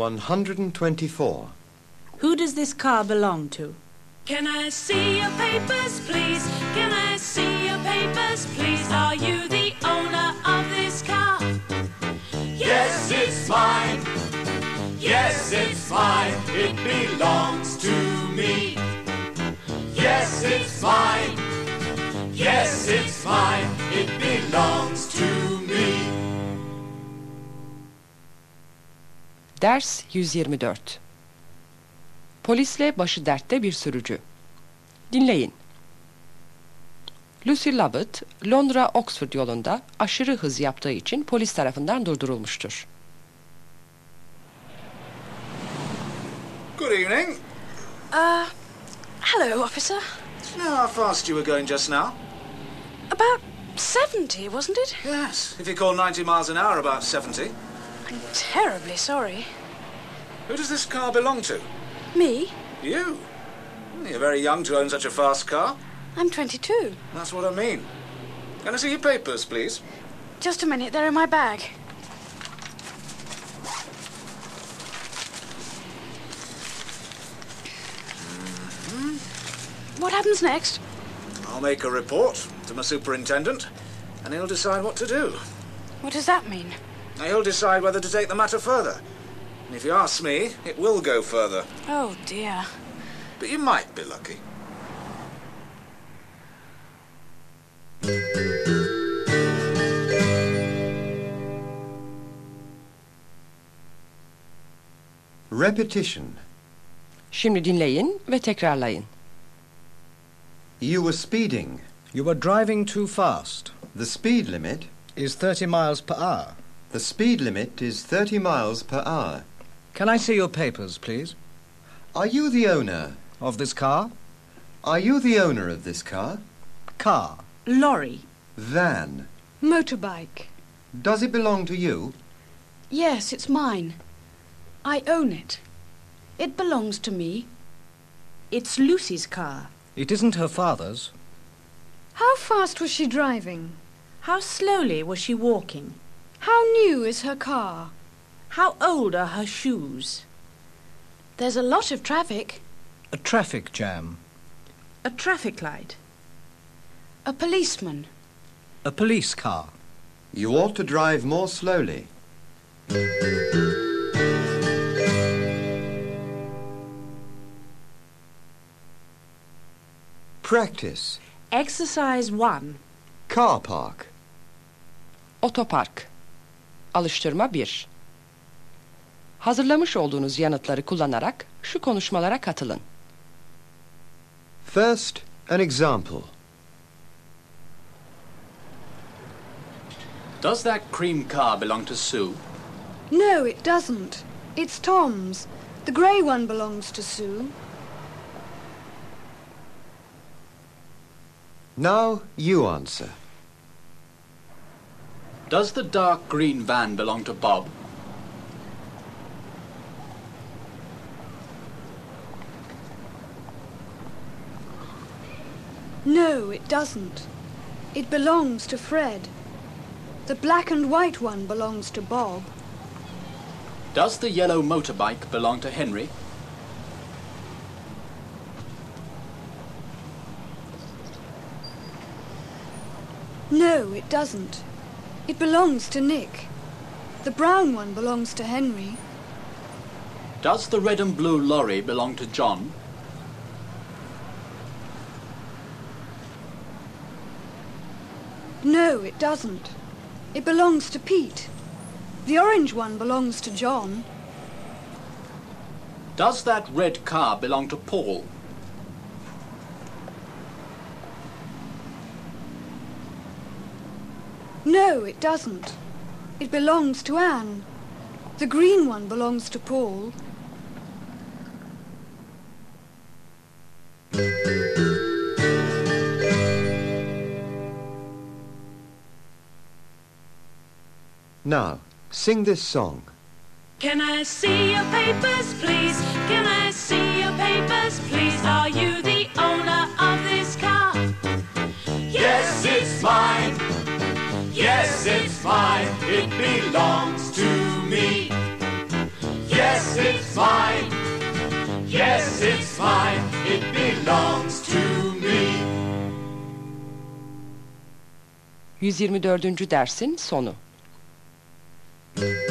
124. Who does this car belong to? Can I see your papers, please? Can I see your papers, please? Are you the owner of this car? Yes, it's mine. Yes, it's mine. It belongs to me. Yes, it's mine. Yes, it's mine. It belongs Ders 124 Polisle başı dertte bir sürücü. Dinleyin. Lucy Lovett, Londra-Oxford yolunda aşırı hız yaptığı için polis tarafından durdurulmuştur. Good evening. Uh, hello, officer. Do you know how fast you were going just now? About 70, wasn't it? Yes. If you call 90 miles an hour about 70. I'm terribly sorry. Who does this car belong to? Me? You. You're very young to own such a fast car. I'm 22. That's what I mean. Can I see your papers, please? Just a minute, they're in my bag. Mm-hmm. What happens next? I'll make a report to my superintendent, and he'll decide what to do. What does that mean? He'll decide whether to take the matter further. And if you ask me, it will go further. Oh, dear. But you might be lucky. Repetition. Şimdi dinleyin ve tekrarlayın. You were speeding. You were driving too fast. The speed limit. Is 30 miles per hour. The speed limit is 30 miles per hour. Can I see your papers, please? Are you the owner? Of this car? Are you the owner of this car? Car. Lorry. Van. Motorbike. Does it belong to you? Yes, it's mine. I own it. It belongs to me. It's Lucy's car. It isn't her father's. How fast was she driving? How slowly was she walking? How new is her car? How old are her shoes? There's a lot of traffic. A traffic jam. A traffic light. A policeman. A police car. You ought to drive more slowly. Practice. Exercise 1. Car park. Otopark. Alıştırma 1. Hazırlamış olduğunuz yanıtları kullanarak şu konuşmalara katılın. First, an example. Does that cream car belong to Sue? No, it doesn't. It's Tom's. The grey one belongs to Sue. Now you answer. Does the dark green van belong to Bob? No, it doesn't. It belongs to Fred. The black and white one belongs to Bob. Does the yellow motorbike belong to Henry? No, it doesn't. It belongs to Nick. The brown one belongs to Henry. Does the red and blue lorry belong to John? No, it doesn't. It belongs to Pete. The orange one belongs to John. Does that red car belong to Paul? No, it doesn't. It belongs to Anne. The green one belongs to Paul. Now, sing this song. Can I see your papers, please? Can I see your papers, please? Are you the owner of this car? Yes, it's mine. Yes, it's mine. It belongs to me. Yes, Yes, it's mine. Yes, it's mine. It belongs to me. 124. dersin sonu. Thank you.